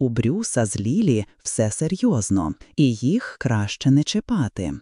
У Брюса з Лілі все серйозно, і їх краще не чіпати.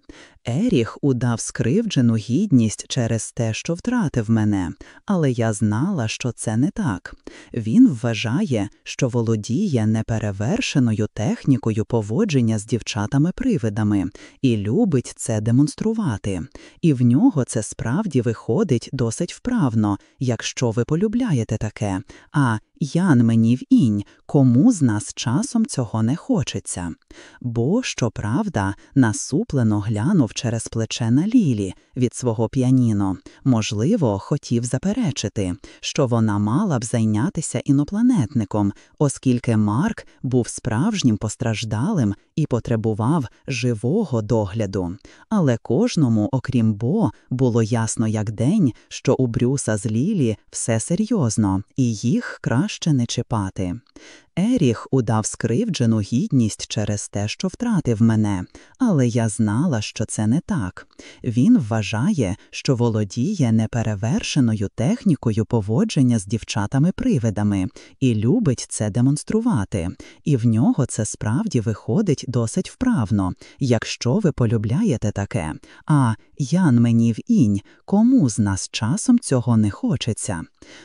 Еріх удав скривджену гідність через те, що втратив мене, але я знала, що це не так. Він вважає, що володіє неперевершеною технікою поводження з дівчатами-привидами і любить це демонструвати. І в нього це справді виходить досить вправно, якщо ви полюбляєте таке. А Ян мені в інь, кому з нас часом цього не хочеться. Бо, щоправда, насуплено глянув через плече на Лілі від свого п'яніно, можливо, хотів заперечити, що вона мала б зайнятися інопланетником, оскільки Марк був справжнім постраждалим і потребував живого догляду. Але кожному, окрім Бо, було ясно як день, що у Брюса з Лілі все серйозно, і їх краще не чіпати. Еріх удав скривджену гідність через те, що втратив мене, але я знала, що це не так. Він вважає, що володіє неперевершеною технікою поводження з дівчатами-привидами і любить це демонструвати, і в нього це справді виходить досить вправно, якщо ви полюбляєте таке. А Ян мені в інь, кому з нас часом цього не хочеться.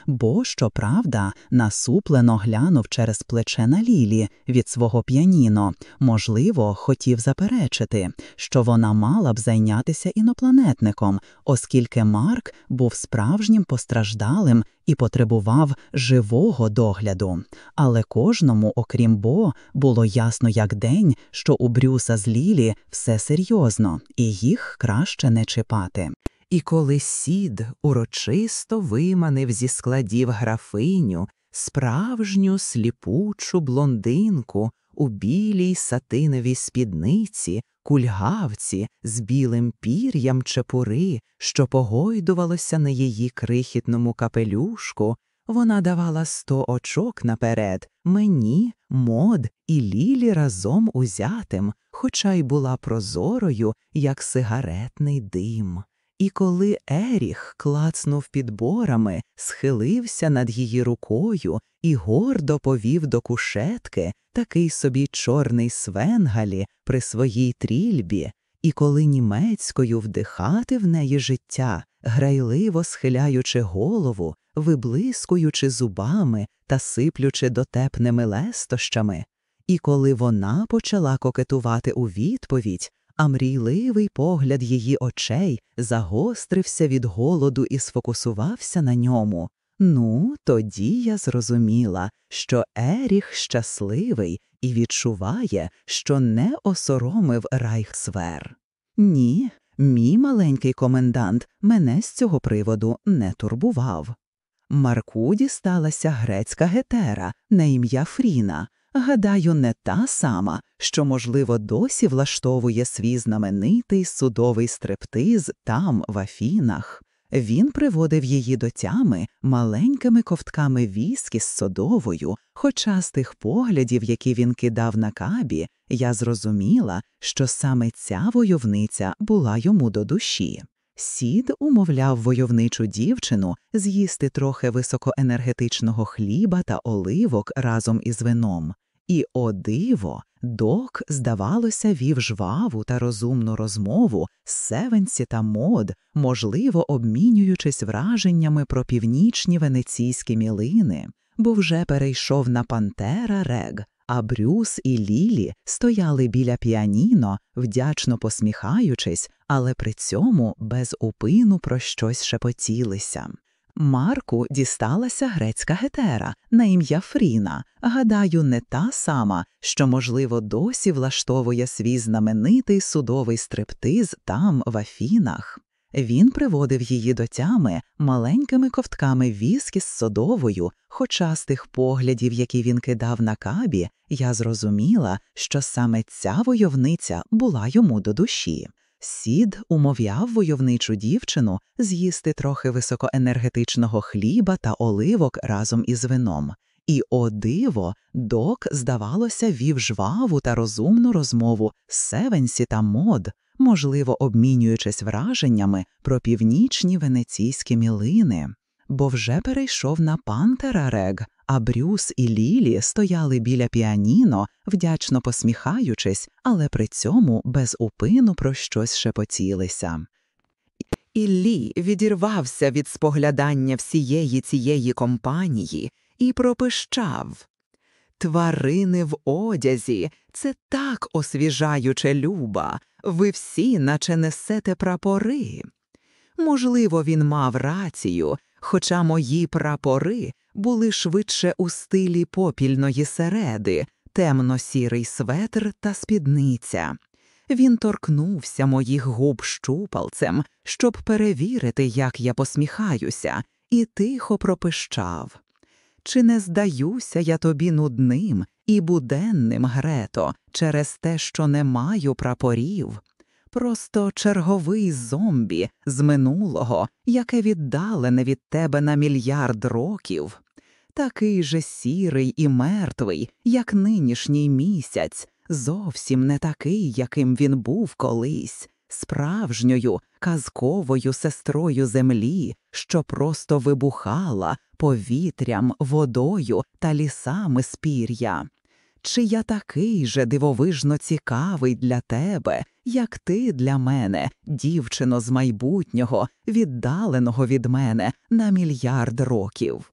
Бо, щоправда, насуплено глянув через плече на Лілі від свого п'яніно, можливо, хотів заперечити, що вона мала б зайнятися інопланетником, оскільки Марк був справжнім постраждалим і потребував живого догляду. Але кожному, окрім Бо, було ясно як день, що у Брюса з Лілі все серйозно, і їх краще не чіпати. І коли сід урочисто виманив зі складів графиню справжню сліпучу блондинку у білій сатиновій спідниці, кульгавці з білим пір'ям чепури, що погойдувалося на її крихітному капелюшку, вона давала сто очок наперед мені, мод і лілі разом узятим, хоча й була прозорою, як сигаретний дим. І коли Еріх клацнув підборами, схилився над її рукою і гордо повів до кушетки такий собі чорний свенгалі при своїй трільбі, і коли німецькою вдихати в неї життя, грайливо схиляючи голову, виблискуючи зубами та сиплючи дотепними лестощами, і коли вона почала кокетувати у відповідь, а мрійливий погляд її очей загострився від голоду і сфокусувався на ньому. Ну, тоді я зрозуміла, що Еріх щасливий і відчуває, що не осоромив Райхсвер. Ні, мій маленький комендант мене з цього приводу не турбував. Маркуді сталася грецька гетера на ім'я Фріна, гадаю, не та сама, що, можливо, досі влаштовує свій знаменитий судовий стрептиз там, в Афінах. Він приводив її до тями маленькими ковтками віскі з содовою, хоча з тих поглядів, які він кидав на кабі, я зрозуміла, що саме ця войовниця була йому до душі. Сід умовляв войовничу дівчину з'їсти трохи високоенергетичного хліба та оливок разом із вином. І, о диво, док, здавалося, вів жваву та розумну розмову з Севенсі та мод, можливо, обмінюючись враженнями про північні венеційські мілини, бо вже перейшов на Пантера Рег, а Брюс і Лілі стояли біля піаніно, вдячно посміхаючись, але при цьому без упину про щось шепотілися. Марку дісталася грецька гетера на ім'я Фріна, гадаю, не та сама, що, можливо, досі влаштовує свій знаменитий судовий стриптиз там, в Афінах. Він приводив її до тями маленькими ковтками віскі з содовою, хоча з тих поглядів, які він кидав на кабі, я зрозуміла, що саме ця войовниця була йому до душі. Сід умовляв войовничу дівчину з'їсти трохи високоенергетичного хліба та оливок разом із вином. І, о диво, док, здавалося, вів жваву та розумну розмову з Севенсі та мод, можливо, обмінюючись враженнями про північні венеційські мілини. Бо вже перейшов на пантера Рег, а Брюс і Лілі стояли біля піаніно, вдячно посміхаючись, але при цьому без упину про щось шепотілися. Іллі відірвався від споглядання всієї цієї компанії і пропищав. Тварини в одязі це так освіжаюче люба, ви всі наче несете прапори. Можливо, він мав рацію, хоча мої прапори були швидше у стилі попільної середи, темно-сірий светр та спідниця. Він торкнувся моїх губ щупалцем, щоб перевірити, як я посміхаюся, і тихо пропищав. Чи не здаюся я тобі нудним і буденним, Грето, через те, що не маю прапорів? Просто черговий зомбі з минулого, яке віддалене від тебе на мільярд років, такий же сірий і мертвий, як нинішній місяць, зовсім не такий, яким він був колись, справжньою казковою сестрою землі, що просто вибухала повітрям, водою та лісами спір'я. Чи я такий же дивовижно цікавий для тебе, як ти для мене, дівчино з майбутнього, віддаленого від мене на мільярд років?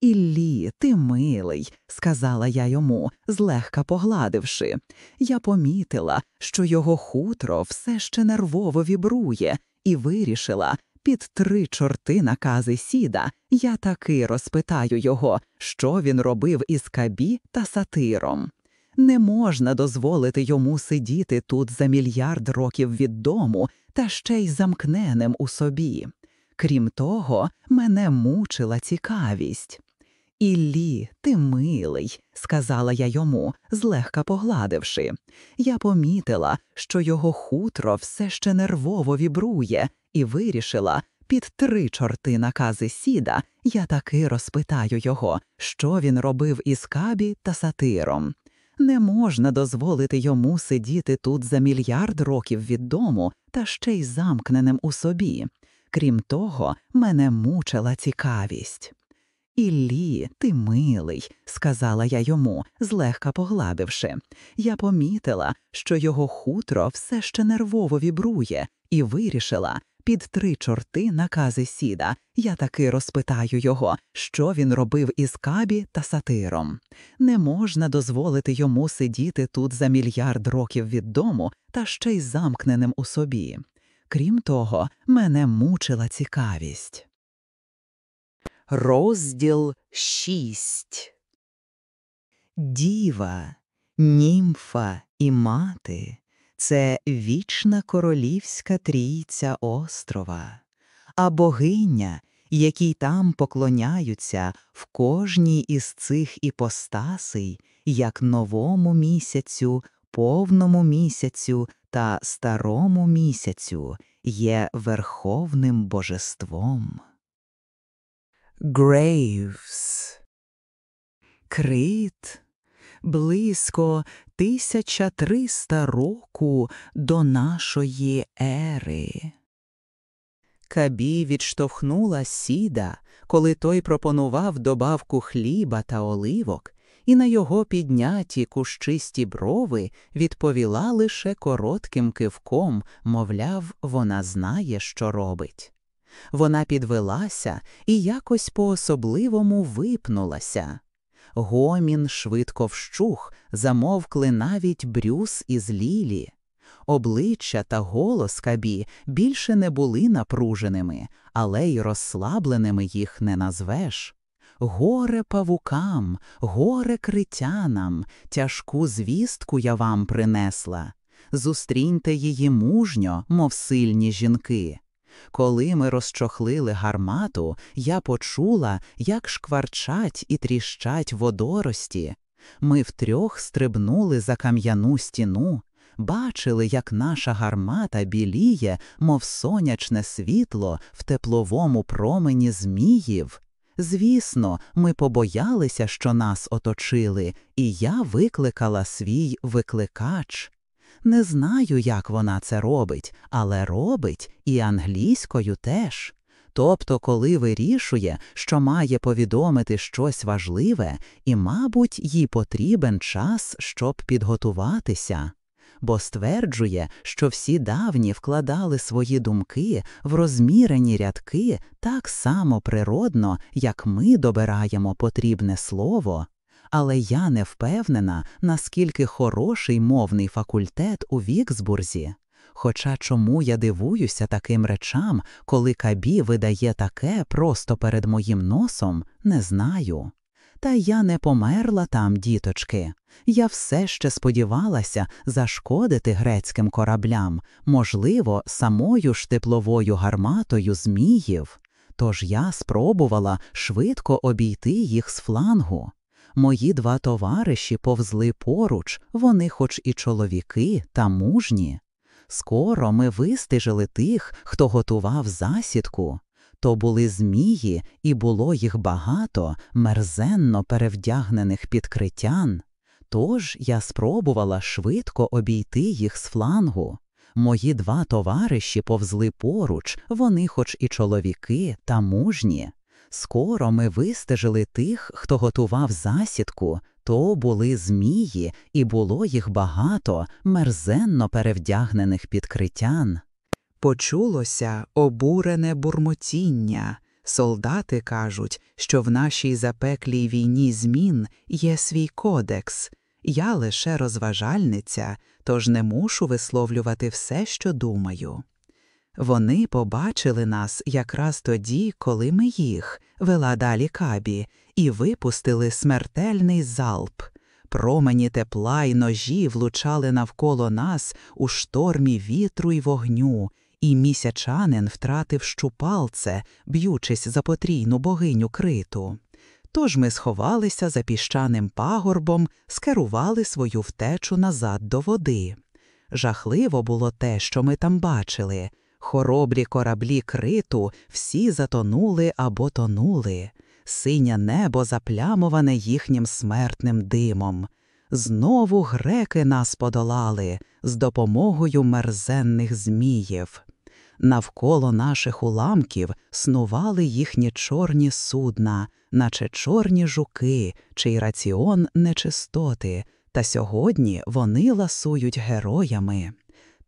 Іллі, ти милий, сказала я йому, злегка погладивши. Я помітила, що його хутро все ще нервово вібрує, і вирішила, під три чорти накази сіда, я таки розпитаю його, що він робив із кабі та сатиром. Не можна дозволити йому сидіти тут за мільярд років від дому та ще й замкненим у собі. Крім того, мене мучила цікавість. Іллі, ти милий, сказала я йому, злегка погладивши. Я помітила, що його хутро все ще нервово вібрує, і вирішила під три чорти накази сіда я таки розпитаю його, що він робив із кабі та сатиром. Не можна дозволити йому сидіти тут за мільярд років від дому та ще й замкненим у собі. Крім того, мене мучила цікавість. Іллі, ти милий, сказала я йому, злегка погладивши. Я помітила, що його хутро все ще нервово вібрує, і вирішила під три чорти накази сіда. Я таки розпитаю його, що він робив із кабі та сатиром. Не можна дозволити йому сидіти тут за мільярд років від дому та ще й замкненим у собі. Крім того, мене мучила цікавість. Розділ шість Діва, німфа і мати це вічна королівська трійця острова, а богиня, якій там поклоняються в кожній із цих іпостасей, як новому місяцю, повному місяцю та старому місяцю, є верховним божеством. Грейвс Крит близько 1300 року до нашої ери. Кабі відштовхнула сіда, коли той пропонував добавку хліба та оливок, і на його підняті кущисті брови відповіла лише коротким кивком, мовляв, вона знає, що робить. Вона підвелася і якось по особливому випнулася. Гомін швидко вщух, замовкли навіть брюс із Лілі. Обличчя та голос кабі більше не були напруженими, але й розслабленими їх не назвеш. Горе павукам, горе критянам, тяжку звістку я вам принесла. Зустріньте її мужньо, мов сильні жінки. Коли ми розчохлили гармату, я почула, як шкварчать і тріщать водорості. Ми втрьох стрибнули за кам'яну стіну, бачили, як наша гармата біліє, мов сонячне світло в тепловому промені зміїв. Звісно, ми побоялися, що нас оточили, і я викликала свій викликач. Не знаю, як вона це робить, але робить і англійською теж. тобто коли вирішує, що має повідомити щось важливе, і, мабуть, їй потрібен час, щоб підготуватися. Бо стверджує, що всі давні вкладали свої думки в розмірені рядки так само природно, як ми добираємо потрібне слово, але я не впевнена, наскільки хороший мовний факультет у Віксбурзі. Хоча чому я дивуюся таким речам, коли Кабі видає таке просто перед моїм носом, не знаю. Та я не померла там, діточки. Я все ще сподівалася зашкодити грецьким кораблям, можливо, самою ж тепловою гарматою зміїв. Тож я спробувала швидко обійти їх з флангу. Мої два товариші повзли поруч, вони хоч і чоловіки, та мужні. Скоро ми вистежили тих, хто готував засідку. То були змії, і було їх багато, мерзенно перевдягнених підкриттян. Тож я спробувала швидко обійти їх з флангу. Мої два товариші повзли поруч, вони, хоч і чоловіки, та мужні. Скоро ми вистежили тих, хто готував засідку, то були змії, і було їх багато, мерзенно перевдягнених підкриттян. Почулося обурене бурмотіння. Солдати кажуть, що в нашій запеклій війні змін є свій кодекс. Я лише розважальниця, тож не мушу висловлювати все, що думаю. Вони побачили нас якраз тоді, коли ми їх вела далі кабі, і випустили смертельний залп. Промені тепла й ножі влучали навколо нас у штормі вітру й вогню, і місячанин втратив щупалце, б'ючись за потрійну богиню криту. Тож ми сховалися за піщаним пагорбом, скерували свою втечу назад до води. Жахливо було те, що ми там бачили. Хоробрі кораблі криту всі затонули або тонули, синє небо заплямоване їхнім смертним димом. Знову греки нас подолали з допомогою мерзенних зміїв. Навколо наших уламків снували їхні чорні судна, наче чорні жуки, чий раціон нечистоти, та сьогодні вони ласують героями.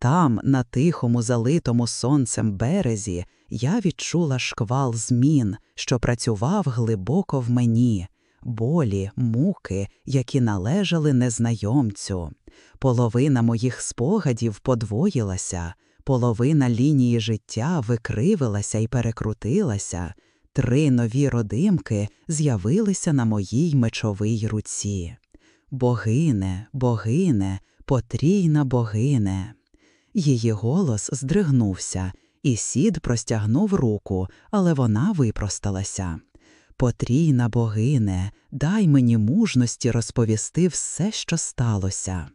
Там, на тихому, залитому сонцем березі, я відчула шквал змін, що працював глибоко в мені, болі, муки, які належали незнайомцю. Половина моїх спогадів подвоїлася, половина лінії життя викривилася і перекрутилася, три нові родимки з'явилися на моїй мечовій руці. Богине, богине, потрійна богине. Її голос здригнувся, і сід простягнув руку, але вона випросталася. Потрійна богине, дай мені мужності розповісти все, що сталося.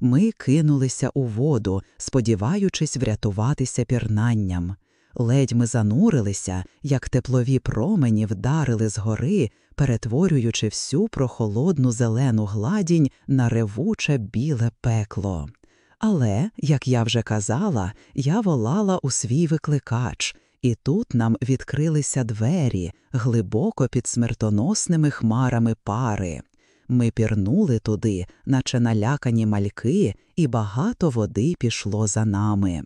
Ми кинулися у воду, сподіваючись врятуватися пірнанням. Ледь ми занурилися, як теплові промені вдарили згори, перетворюючи всю прохолодну зелену гладінь на ревуче біле пекло. Але, як я вже казала, я волала у свій викликач, і тут нам відкрилися двері глибоко під смертоносними хмарами пари. Ми пірнули туди, наче налякані мальки, і багато води пішло за нами.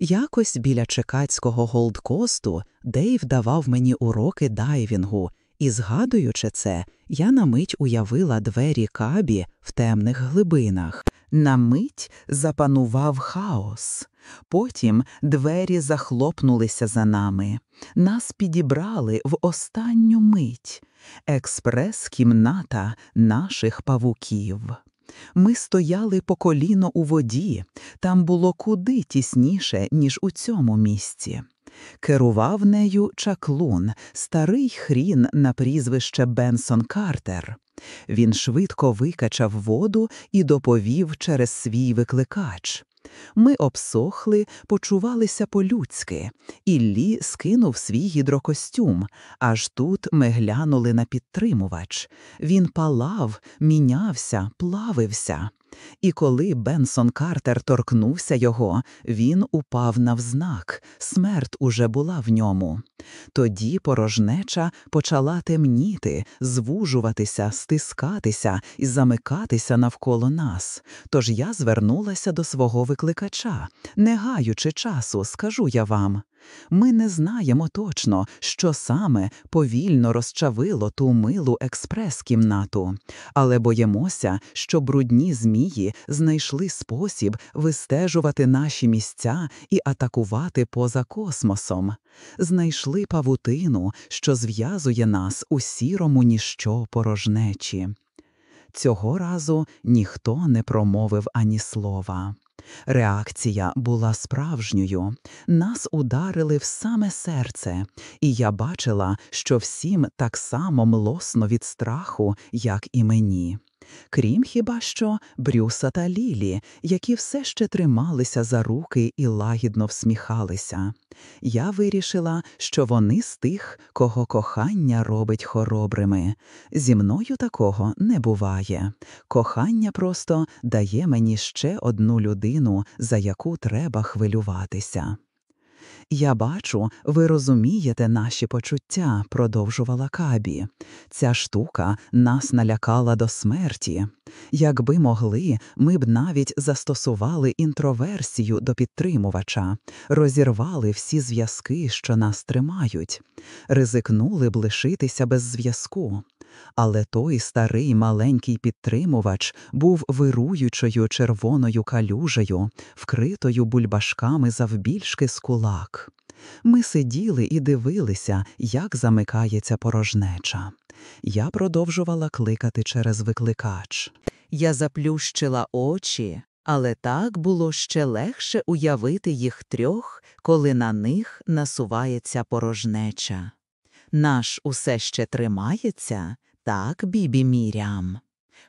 Якось біля чекацького голдкосту Дейв давав мені уроки дайвінгу, і, згадуючи це, я на мить уявила двері кабі в темних глибинах. На мить запанував хаос. Потім двері захлопнулися за нами. Нас підібрали в останню мить експрес-кімната наших павуків. Ми стояли по коліно у воді, там було куди тісніше, ніж у цьому місці. Керував нею чаклун, старий хрін на прізвище Бенсон Картер. Він швидко викачав воду і доповів через свій викликач. Ми обсохли, почувалися по-людськи. Іллі скинув свій гідрокостюм, аж тут ми глянули на підтримувач. Він палав, мінявся, плавився. І коли Бенсон Картер торкнувся його, він упав навзнак, смерть уже була в ньому. Тоді порожнеча почала темніти, звужуватися, стискатися і замикатися навколо нас. Тож я звернулася до свого викликача. Не гаючи часу, скажу я вам. Ми не знаємо точно, що саме повільно розчавило ту милу експрес-кімнату, але боїмося, що брудні змії знайшли спосіб вистежувати наші місця і атакувати поза космосом, знайшли павутину, що зв'язує нас у сірому ніщо порожнечі. Цього разу ніхто не промовив ані слова. Реакція була справжньою, нас ударили в саме серце, і я бачила, що всім так само млосно від страху, як і мені. Крім хіба що Брюса та Лілі, які все ще трималися за руки і лагідно всміхалися. Я вирішила, що вони з тих, кого кохання робить хоробрими. Зі мною такого не буває. Кохання просто дає мені ще одну людину, за яку треба хвилюватися. Я бачу, ви розумієте наші почуття, продовжувала Кабі. Ця штука нас налякала до смерті. Якби могли, ми б навіть застосували інтроверсію до підтримувача, розірвали всі зв'язки, що нас тримають, ризикнули б лишитися без зв'язку. Але той старий маленький підтримувач був вируючою червоною калюжею, вкритою бульбашками завбільшки з кулак. Ми сиділи і дивилися, як замикається порожнеча. Я продовжувала кликати через викликач. Я заплющила очі, але так було ще легше уявити їх трьох, коли на них насувається порожнеча. Наш усе ще тримається, так, бібі Мірям.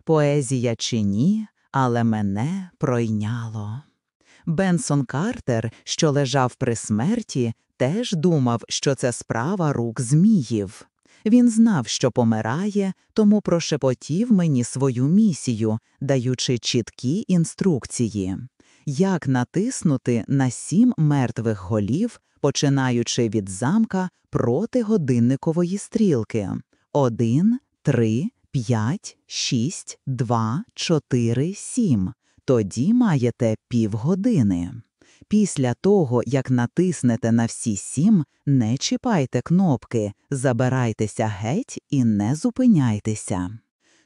Поезія чи ні, але мене пройняло. Бенсон Картер, що лежав при смерті, теж думав, що це справа рук зміїв. Він знав, що помирає, тому прошепотів мені свою місію, даючи чіткі інструкції, як натиснути на сім мертвих голів, починаючи від замка проти годинникової стрілки. Один, три, п'ять, шість, два, чотири, сім. Тоді маєте півгодини. Після того, як натиснете на всі сім, не чіпайте кнопки, забирайтеся геть і не зупиняйтеся.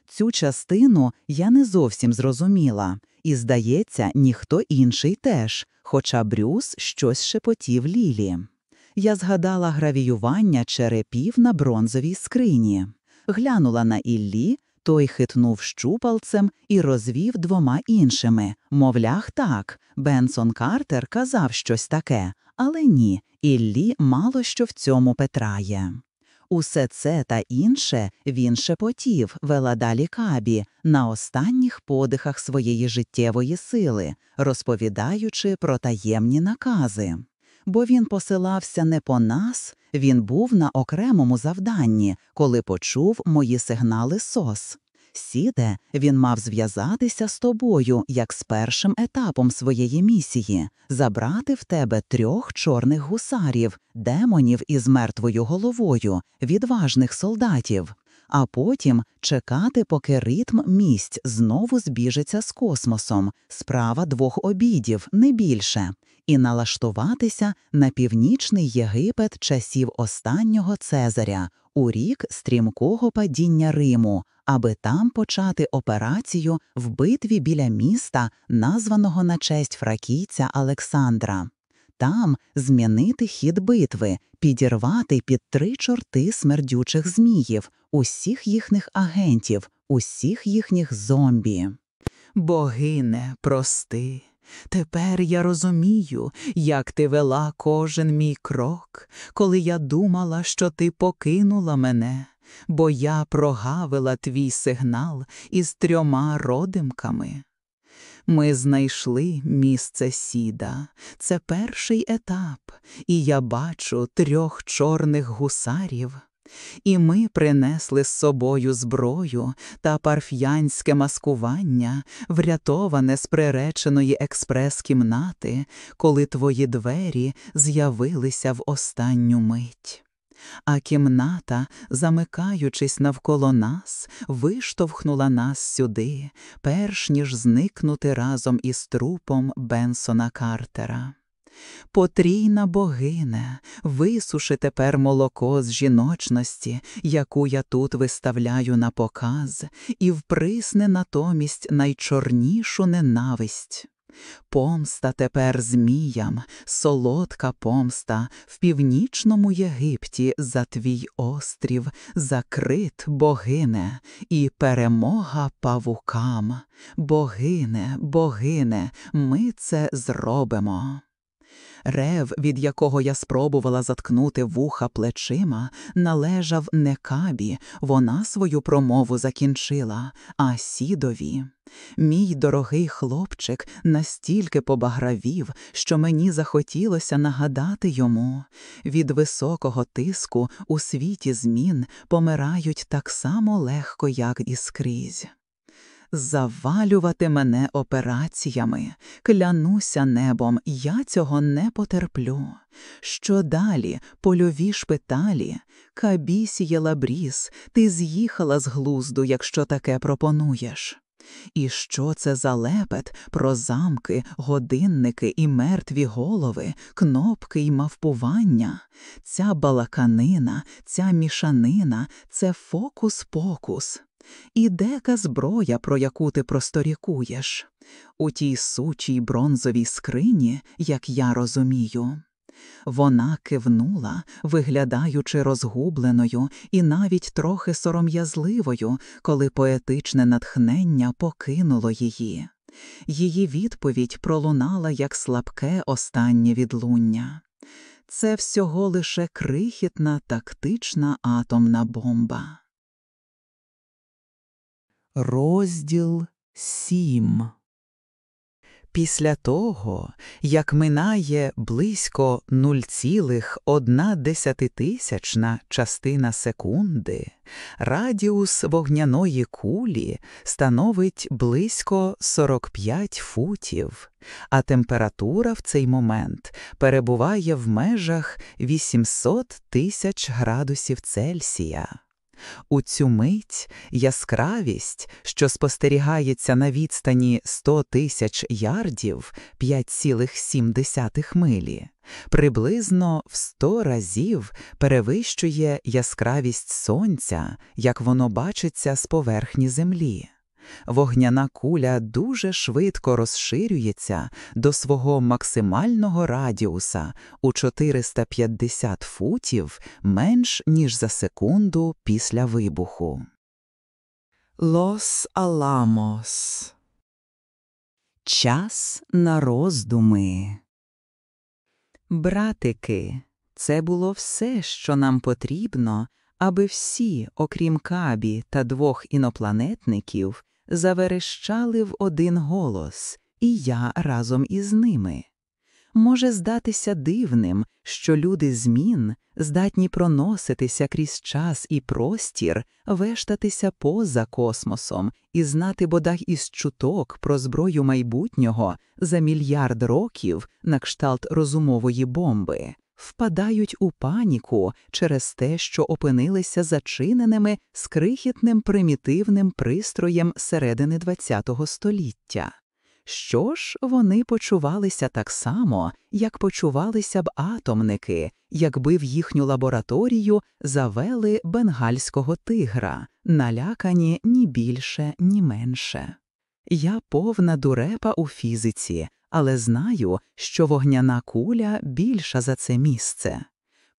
Цю частину я не зовсім зрозуміла, і, здається, ніхто інший теж, хоча Брюс щось шепотів Лілі. Я згадала гравіювання черепів на бронзовій скрині, глянула на Іллі, той хитнув щупалцем і розвів двома іншими. Мовлях, так, Бенсон Картер казав щось таке, але ні, Іллі мало що в цьому петрає. Усе це та інше він шепотів, вела далі кабі, на останніх подихах своєї життєвої сили, розповідаючи про таємні накази. Бо він посилався не по нас, він був на окремому завданні, коли почув мої сигнали сос. Сіде, він мав зв'язатися з тобою як з першим етапом своєї місії, забрати в тебе трьох чорних гусарів, демонів із мертвою головою, відважних солдатів, а потім чекати, поки ритм місць знову збіжиться з космосом, справа двох обідів, не більше, і налаштуватися на північний Єгипет часів останнього Цезаря у рік стрімкого падіння Риму, аби там почати операцію в битві біля міста, названого на честь фракійця Олександра. Там змінити хід битви, підірвати під три чорти смердючих зміїв, усіх їхніх агентів, усіх їхніх зомбі. Богине, прости. Тепер я розумію, як ти вела кожен мій крок, коли я думала, що ти покинула мене, бо я прогавила твій сигнал із трьома родимками. Ми знайшли місце сіда, це перший етап, і я бачу трьох чорних гусарів. І ми принесли з собою зброю та парф'янське маскування, врятоване з приреченої експрес-кімнати, коли твої двері з'явилися в останню мить. А кімната, замикаючись навколо нас, виштовхнула нас сюди, перш ніж зникнути разом із трупом Бенсона Картера. Потрійна богине, висуши тепер молоко з жіночності, яку я тут виставляю на показ, і вприсне натомість найчорнішу ненависть. Помста тепер зміям, солодка помста в північному Єгипті за твій острів, закрит богине, і перемога павукам. Богине, богине, ми це зробимо. Рев, від якого я спробувала заткнути вуха плечима, належав не кабі, вона свою промову закінчила, а сідові. Мій дорогий хлопчик настільки побагравів, що мені захотілося нагадати йому. Від високого тиску у світі змін помирають так само легко, як і скрізь завалювати мене операціями, клянуся небом, я цього не потерплю. Що далі, польові шпиталі, кабісіє лабріс, ти з'їхала з глузду, якщо таке пропонуєш. І що це за лепет про замки, годинники і мертві голови, кнопки й мавпування? Ця балаканина, ця мішанина, це фокус-покус. І дека зброя, про яку ти просторікуєш, у тій сучій бронзовій скрині, як я розумію. Вона кивнула, виглядаючи розгубленою і навіть трохи сором'язливою, коли поетичне натхнення покинуло її. Її відповідь пролунала як слабке останнє відлуння. Це всього лише крихітна тактична атомна бомба. Розділ сім. Після того, як минає близько 0,1 частина секунди, радіус вогняної кулі становить близько 45 футів, а температура в цей момент перебуває в межах 800 тисяч градусів Цельсія. У цю мить яскравість, що спостерігається на відстані 100 тисяч ярдів 5,7 милі, приблизно в 100 разів перевищує яскравість сонця, як воно бачиться з поверхні землі. Вогняна куля дуже швидко розширюється до свого максимального радіуса у 450 футів менш ніж за секунду після вибуху. Лос Аламос Час на роздуми. Братики, це було все, що нам потрібно, аби всі, окрім кабі та двох інопланетників, заверещали в один голос, і я разом із ними. Може здатися дивним, що люди змін здатні проноситися крізь час і простір, вештатися поза космосом і знати бодай із чуток про зброю майбутнього за мільярд років на кшталт розумової бомби впадають у паніку через те, що опинилися зачиненими з крихітним примітивним пристроєм середини ХХ століття. Що ж, вони почувалися так само, як почувалися б атомники, якби в їхню лабораторію завели бенгальського тигра, налякані ні більше, ні менше. Я повна дурепа у фізиці, але знаю, що вогняна куля більша за це місце.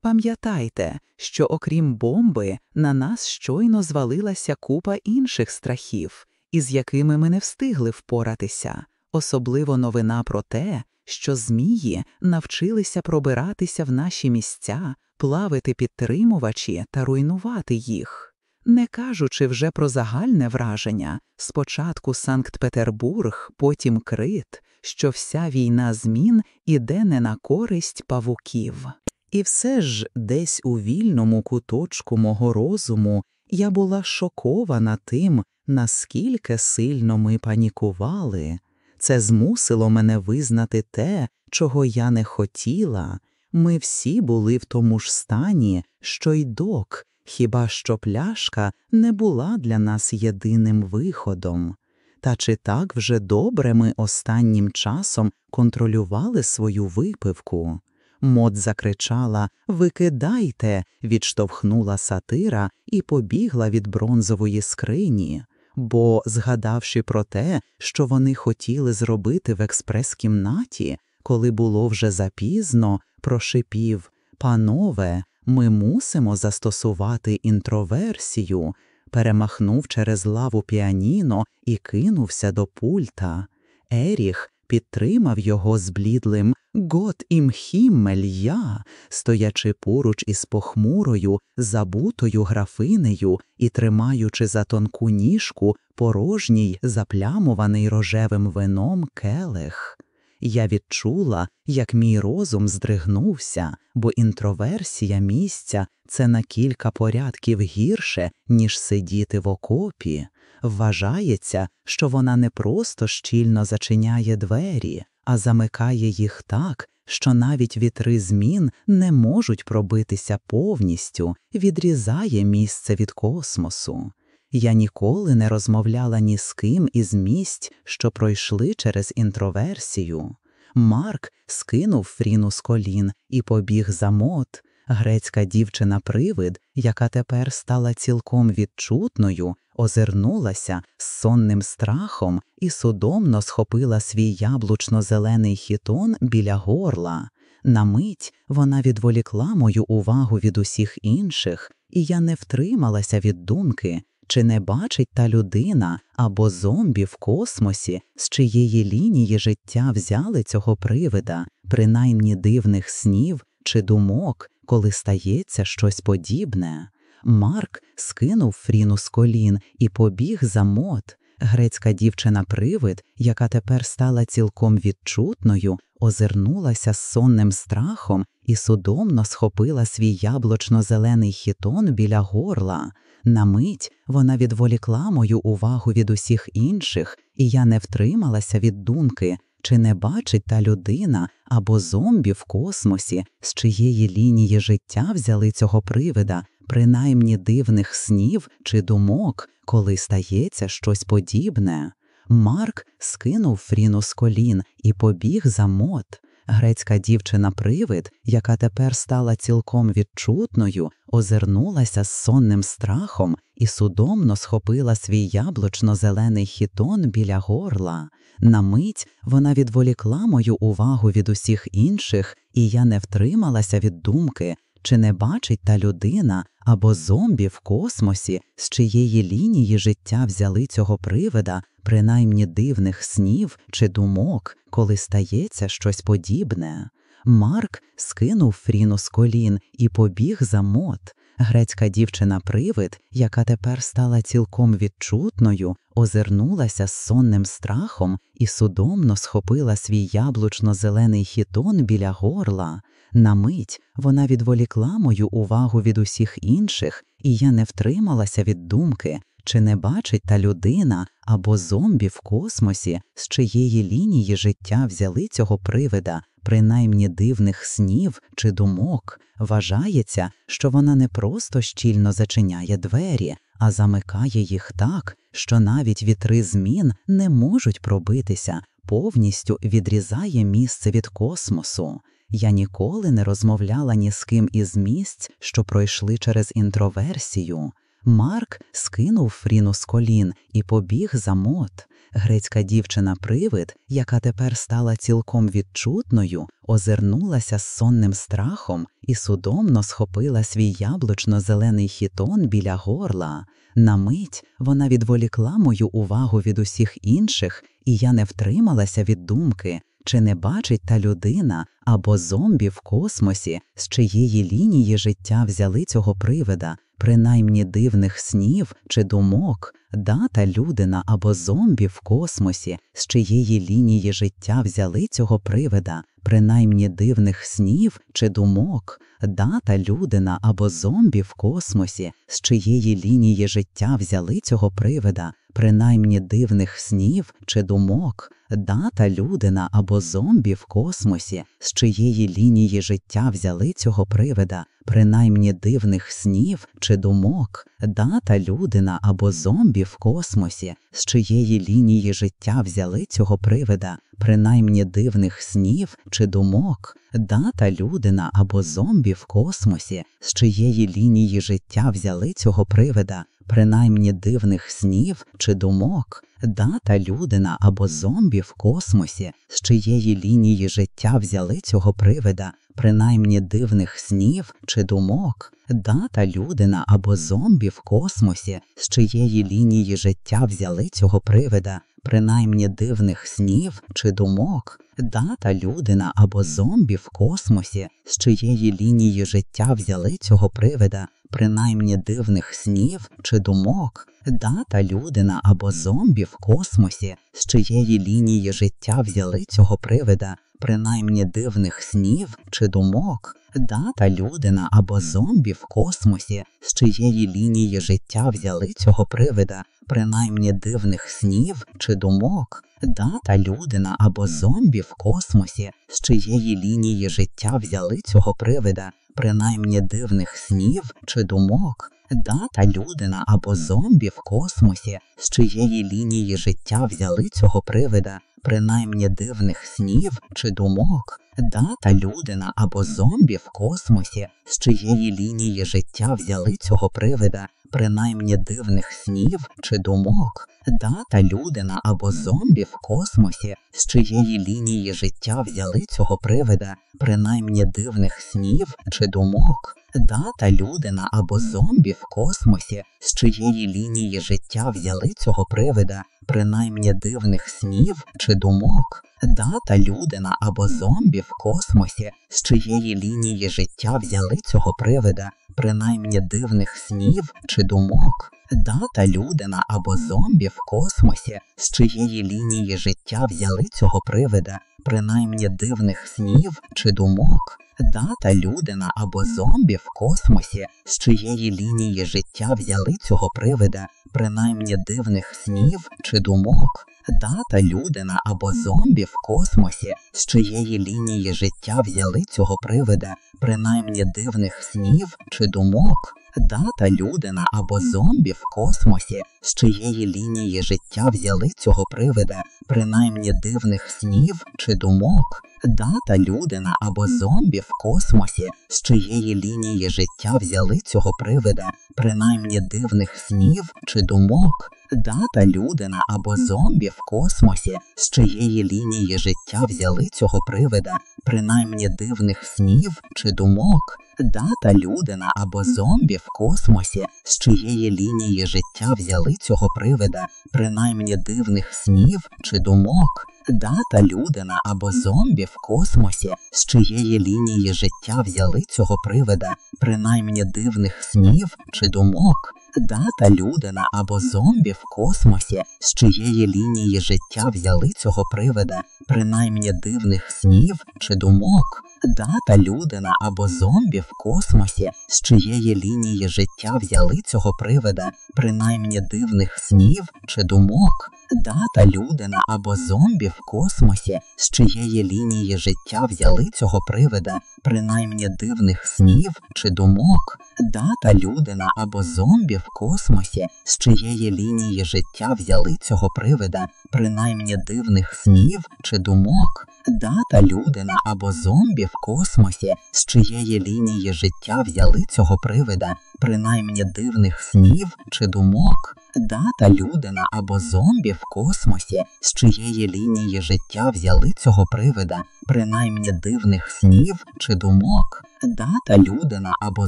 Пам'ятайте, що окрім бомби, на нас щойно звалилася купа інших страхів, із якими ми не встигли впоратися, особливо новина про те, що змії навчилися пробиратися в наші місця, плавити підтримувачі та руйнувати їх. Не кажучи вже про загальне враження, спочатку Санкт Петербург, потім Крит, що вся війна змін іде не на користь павуків. І все ж десь у вільному куточку мого розуму я була шокована тим, наскільки сильно ми панікували. Це змусило мене визнати те, чого я не хотіла. Ми всі були в тому ж стані, що й док, хіба що пляшка не була для нас єдиним виходом. Та чи так вже добре ми останнім часом контролювали свою випивку? Мод закричала Викидайте, відштовхнула сатира і побігла від бронзової скрині, бо, згадавши про те, що вони хотіли зробити в експрес-кімнаті, коли було вже запізно, прошипів Панове, ми мусимо застосувати інтроверсію, перемахнув через лаву піаніно і кинувся до пульта. Еріх підтримав його зблідлим Гот ім хіммель я, стоячи поруч із похмурою, забутою графинею і тримаючи за тонку ніжку порожній, заплямований рожевим вином келих. Я відчула, як мій розум здригнувся, бо інтроверсія місця це на кілька порядків гірше, ніж сидіти в окопі. Вважається, що вона не просто щільно зачиняє двері, а замикає їх так, що навіть вітри змін не можуть пробитися повністю, відрізає місце від космосу. Я ніколи не розмовляла ні з ким із місць, що пройшли через інтроверсію. Марк скинув Фріну з колін і побіг за мот. Грецька дівчина-привид, яка тепер стала цілком відчутною, озирнулася з сонним страхом і судомно схопила свій яблучно-зелений хітон біля горла. На мить вона відволікла мою увагу від усіх інших, і я не втрималася від думки, чи не бачить та людина або зомбі в космосі, з чиєї лінії життя взяли цього привида, принаймні дивних снів чи думок, коли стається щось подібне. Марк скинув Фріну з колін і побіг за мот. Грецька дівчина-привид, яка тепер стала цілком відчутною, озирнулася з сонним страхом і судомно схопила свій яблучно-зелений хітон біля горла. На мить вона відволікла мою увагу від усіх інших, і я не втрималася від думки, чи не бачить та людина або зомбі в космосі, з чиєї лінії життя взяли цього привида, принаймні дивних снів чи думок, коли стається щось подібне. Марк скинув Фріну з колін і побіг за мот. Грецька дівчина-привид, яка тепер стала цілком відчутною, озирнулася з сонним страхом і судомно схопила свій яблучно-зелений хітон біля горла. На мить вона відволікла мою увагу від усіх інших, і я не втрималася від думки, чи не бачить та людина або зомбі в космосі, з чиєї лінії життя взяли цього привида, принаймні дивних снів чи думок, коли стається щось подібне. Марк скинув Фріну з колін і побіг за мот. Грецька дівчина-привид, яка тепер стала цілком відчутною, озирнулася з сонним страхом і судомно схопила свій яблучно-зелений хітон біля горла. На мить вона відволікла мою увагу від усіх інших, і я не втрималася від думки, чи не бачить та людина або зомбі в космосі, з чиєї лінії життя взяли цього привида, принаймні дивних снів чи думок. Вважається, що вона не просто щільно зачиняє двері, а замикає їх так, що навіть вітри змін не можуть пробитися, повністю відрізає місце від космосу. Я ніколи не розмовляла ні з ким із місць, що пройшли через інтроверсію. Марк скинув Фріну з колін і побіг за мот. Грецька дівчина-привид, яка тепер стала цілком відчутною, озирнулася з сонним страхом і судомно схопила свій яблучно-зелений хітон біля горла. На мить вона відволікла мою увагу від усіх інших, і я не втрималася від думки, чи не бачить та людина або зомбі в космосі, з чиєї лінії життя взяли цього привида, принаймні дивних снів чи думок, дата людина або зомбі в космосі, з чиєї лінії життя взяли цього привида, принаймні дивних снів чи думок, дата, людина або зомбі в космосі, з чиєї лінії життя взяли цього привида, принаймні дивних снів чи думок, дата, людина або зомбі в космосі, з чиєї лінії життя взяли цього привида, принаймні дивних снів чи думок, дата, людина або зомбі в космосі, з чиєї лінії життя взяли цього привида, принаймні дивних снів чи думок, дата, людина або зомбі в космосі, з чиєї лінії життя взяли цього привида, принаймні дивних снів чи думок, дата, людина або зомбі в космосі, з чиєї лінії життя взяли цього привида, принаймні дивних снів чи думок, дата, людина або зомбі в космосі, з чиєї лінії життя взяли цього привида, принаймні дивних снів чи думок, дата, людина або зомбі в космосі, з чиєї лінії життя взяли цього привида, принаймні дивних снів чи думок, дата, людина або зомбі в космосі, з чиєї лінії життя взяли цього привида, принаймні дивних снів чи думок, дата, людина або зомбі в космосі, з чиєї лінії життя взяли цього привида, принаймні дивних снів чи думок, дата, людина або зомбі в космосі, з чиєї лінії життя взяли цього привида, принаймні дивних снів чи думок, дата, людина або зомбі в космосі, з чиєї лінії життя взяли цього привида, принаймні дивних снів чи думок, дата, людина або зомбі в космосі, з чиєї лінії життя взяли цього привида, принаймні дивних снів чи думок, дата, людина або зомбі в космосі, з чиєї лінії життя взяли цього привида, принаймні дивних снів чи думок, дата, людина або зомбі в космосі, з чиєї лінії життя взяли цього привида, принаймні дивних снів чи думок, дата, людина або зомбі в космосі, з чиєї лінії життя взяли цього привида, принаймні дивних снів чи думок, дата, людина або зомбі в космосі, з чиєї лінії життя взяли цього привида, принаймні дивних снів чи думок, дата, людина або зомбі в космосі, з чиєї лінії життя взяли цього привида, принаймні дивних снів чи думок, дата, людина або зомбі в космосі, з чиєї лінії життя взяли цього привида, принаймні дивних снів чи думок, дата, людина або зомбі в космосі, з чиєї лінії життя взяли цього привида, принаймні дивних снів чи думок, дата, людина або зомбі в космосі, з чиєї лінії життя взяли цього привида, принаймні дивних снів чи думок, дата, людина або зомбі в космосі, з чиєї лінії життя взяли цього привида, принаймні дивних снів чи думок, дата, людина або зомбі в космосі, з чиєї лінії життя взяли цього привида, принаймні дивних снів чи думок, дата, людина або зомбі в космосі, з чиєї лінії життя взяли цього привида, принаймні дивних снів чи думок, дата, людина або зомбі в космосі, з чиєї лінії життя взяли цього привида, принаймні дивних снів чи думок, дата, людина або зомбі в космосі, з чиєї лінії життя взяли цього привида, принаймні дивних снів чи думок, дата, людина або зомбі в космосі, з чиєї лінії життя взяли цього привида, принаймні дивних снів чи думок, дата, людина або зомбі в космосі, з чиєї лінії життя взяли цього привида, принаймні дивних снів чи думок, дата, людина або зомбі в космосі, з чиєї лінії життя взяли цього привида, принаймні дивних снів чи думок, дата, людина або зомбі в космосі, з чиєї лінії життя взяли цього привида, принаймні дивних снів чи думок, Дата людина або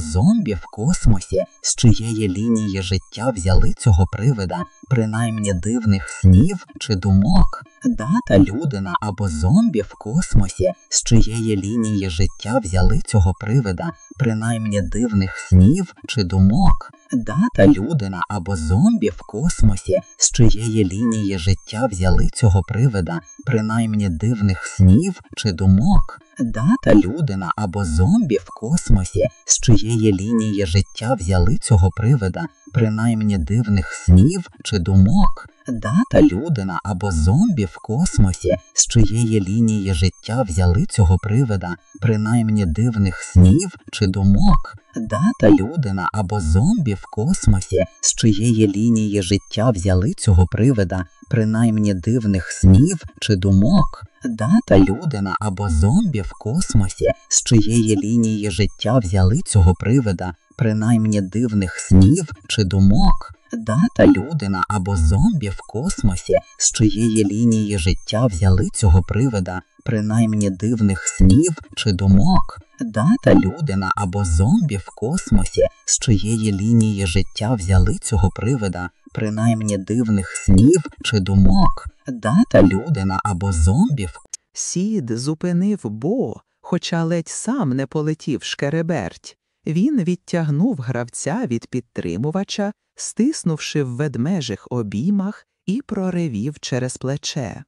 зомбі в космосі, з чиєї лінії життя взяли цього привида, принаймні дивних снів чи думок. Дата людина або зомбі в космосі, з чиєї лінії життя взяли цього привида, принаймні дивних снів чи думок. Дата людина або зомбі в космосі, з чиєї лінії життя взяли цього привида, принаймні дивних снів чи думок. Дата людина або зомбі в космосі, з чиєї лінії життя взяли цього привида, принаймні дивних снів чи думок. Дата людина або зомбі в космосі, з чиєї лінії життя взяли цього привида, принаймні дивних снів чи думок. Дата людина або зомбі в космосі, з чиєї лінії життя взяли цього привида, принаймні дивних снів чи думок. Дата людина або зомбі в космосі, з чиєї лінії життя взяли цього привида, принаймні дивних снів чи думок. Дата людина або зомбі в космосі, з чиєї лінії життя взяли цього привида, принаймні дивних снів чи думок. Дата людина або зомбі в космосі, з чиєї лінії життя взяли цього привида, принаймні дивних снів чи думок. Дата людина або зомбі в Сід зупинив Бо, хоча ледь сам не полетів шкереберть. Він відтягнув гравця від підтримувача, стиснувши в ведмежих обіймах, і проревів через плече.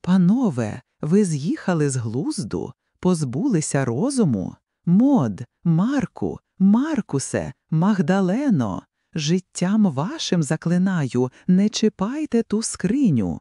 Панове, ви з'їхали з глузду, позбулися розуму. Мод, Марку, Маркусе, Магдалено, життям вашим заклинаю, не чіпайте ту скриню.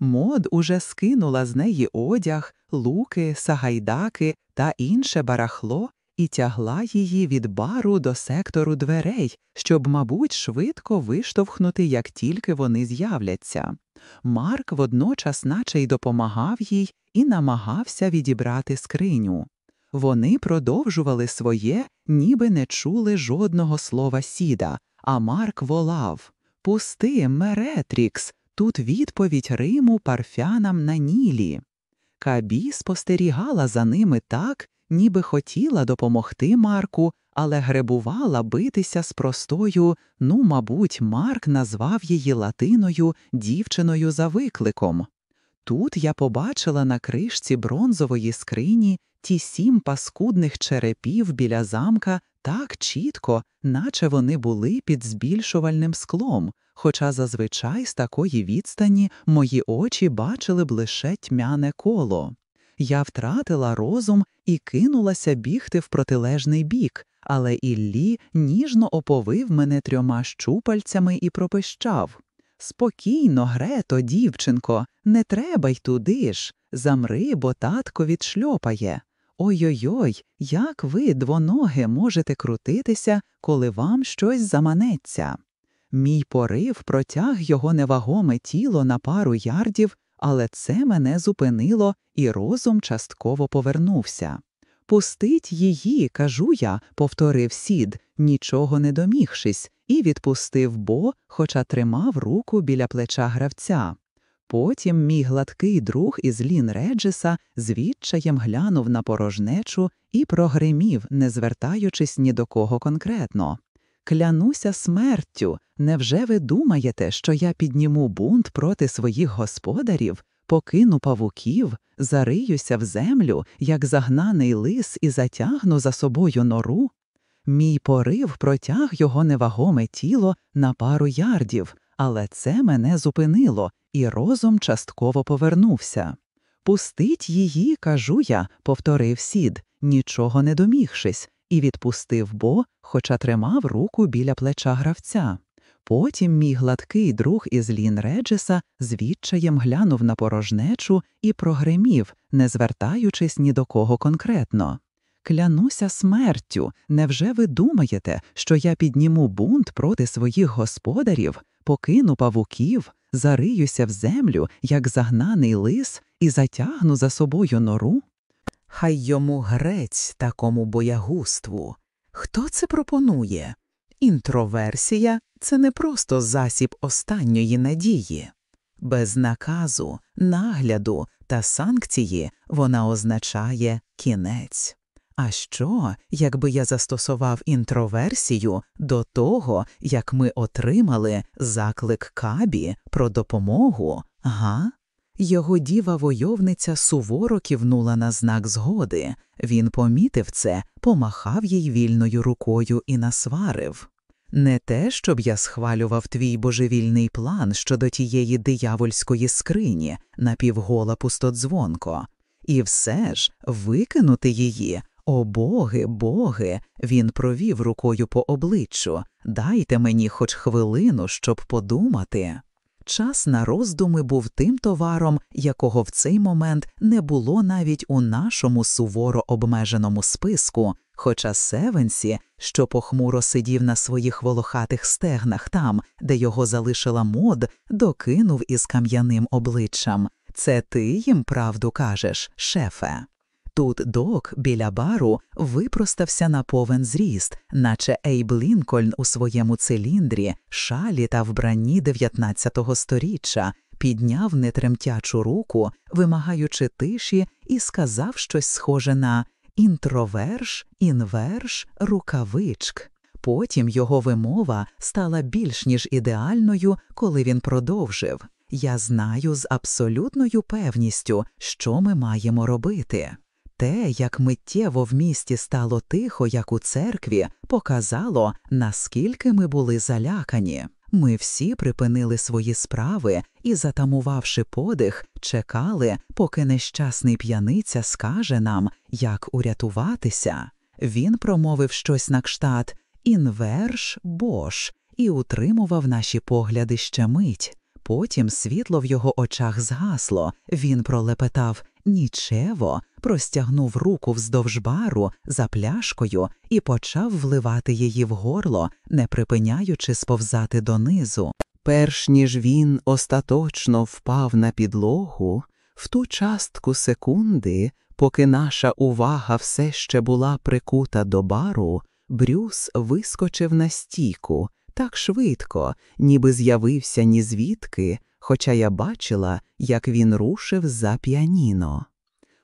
Мод уже скинула з неї одяг, луки, сагайдаки та інше барахло і тягла її від бару до сектору дверей, щоб, мабуть, швидко виштовхнути, як тільки вони з'являться. Марк водночас наче й допомагав їй і намагався відібрати скриню. Вони продовжували своє, ніби не чули жодного слова сіда, а Марк волав Пусти, Меретрікс, тут відповідь Риму парфянам на Нілі. Кабі спостерігала за ними так, ніби хотіла допомогти Марку, але гребувала битися з простою, ну, мабуть, Марк назвав її латиною дівчиною за викликом. Тут я побачила на кришці бронзової скрині ті сім паскудних черепів біля замка так чітко, наче вони були під збільшувальним склом, хоча зазвичай з такої відстані мої очі бачили б лише тьмяне коло. Я втратила розум і кинулася бігти в протилежний бік, але Іллі ніжно оповив мене трьома щупальцями і пропищав Спокійно, Грето, дівчинко, не треба й туди ж. Замри, бо татко відшльопає. Ой-ой-ой, як ви, двоноги, можете крутитися, коли вам щось заманеться. Мій порив протяг його невагоме тіло на пару ярдів, але це мене зупинило, і розум частково повернувся. Пустить її, кажу я, повторив сід, нічого не домігшись, і відпустив бо, хоча тримав руку біля плеча гравця. Потім мій гладкий друг із Лін Реджеса з відчаєм глянув на порожнечу і прогримів, не звертаючись ні до кого конкретно. Клянуся смертю, невже ви думаєте, що я підніму бунт проти своїх господарів, покину павуків, зариюся в землю, як загнаний лис, і затягну за собою нору? Мій порив протяг його невагоме тіло на пару ярдів, але це мене зупинило, і розум частково повернувся. Пустить її, кажу я, повторив сід, нічого не домігшись, і відпустив бо, хоча тримав руку біля плеча гравця. Потім мій гладкий друг із Лін Реджеса з відчаєм глянув на порожнечу і прогремів, не звертаючись ні до кого конкретно. Клянуся смертю, невже ви думаєте, що я підніму бунт проти своїх господарів, покину павуків, зариюся в землю, як загнаний лис, і затягну за собою нору? Хай йому грець такому боягуству. Хто це пропонує? Інтроверсія це не просто засіб останньої надії. Без наказу, нагляду та санкції вона означає кінець. А що, якби я застосував інтроверсію до того, як ми отримали заклик Кабі про допомогу? Га? Його діва войовниця суворо кивнула на знак згоди. Він помітив це, помахав їй вільною рукою і насварив. Не те, щоб я схвалював твій божевільний план щодо тієї диявольської скрині, напівгола пустодзвонко. І все ж викинути її, о боги, боги, він провів рукою по обличчю. Дайте мені хоч хвилину, щоб подумати. Час на роздуми був тим товаром, якого в цей момент не було навіть у нашому суворо обмеженому списку, хоча Севенсі, що похмуро сидів на своїх волохатих стегнах там, де його залишила мод, докинув із кам'яним обличчям. Це ти їм правду кажеш, шефе. Тут док біля бару випростався на повен зріст, наче Ейб Лінкольн у своєму циліндрі, шалі та вбранні 19-го сторіччя, підняв нетремтячу руку, вимагаючи тиші, і сказав щось схоже на інтроверш, інверш, рукавичк. Потім його вимова стала більш ніж ідеальною, коли він продовжив Я знаю з абсолютною певністю, що ми маємо робити. Те, як миттєво в місті стало тихо, як у церкві, показало, наскільки ми були залякані. Ми всі припинили свої справи і, затамувавши подих, чекали, поки нещасний п'яниця скаже нам, як урятуватися. Він промовив щось на кштат інверш бош і утримував наші погляди ще мить. Потім світло в його очах згасло. Він пролепетав нічево, простягнув руку вздовж бару за пляшкою і почав вливати її в горло, не припиняючи сповзати донизу. Перш ніж він остаточно впав на підлогу, в ту частку секунди, поки наша увага все ще була прикута до бару, Брюс вискочив на стійку так швидко, ніби з'явився ні звідки, хоча я бачила, як він рушив за піаніно.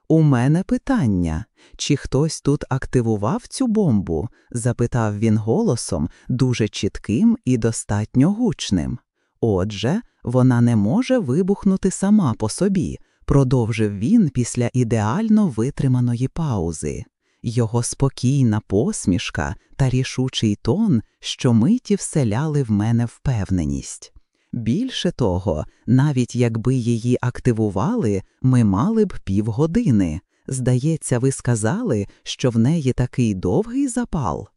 У мене питання, чи хтось тут активував цю бомбу? запитав він голосом, дуже чітким і достатньо гучним. Отже, вона не може вибухнути сама по собі, продовжив він після ідеально витриманої паузи. Його спокійна посмішка та рішучий тон, що миті вселяли в мене впевненість. Більше того, навіть якби її активували, ми мали б півгодини. Здається, ви сказали, що в неї такий довгий запал.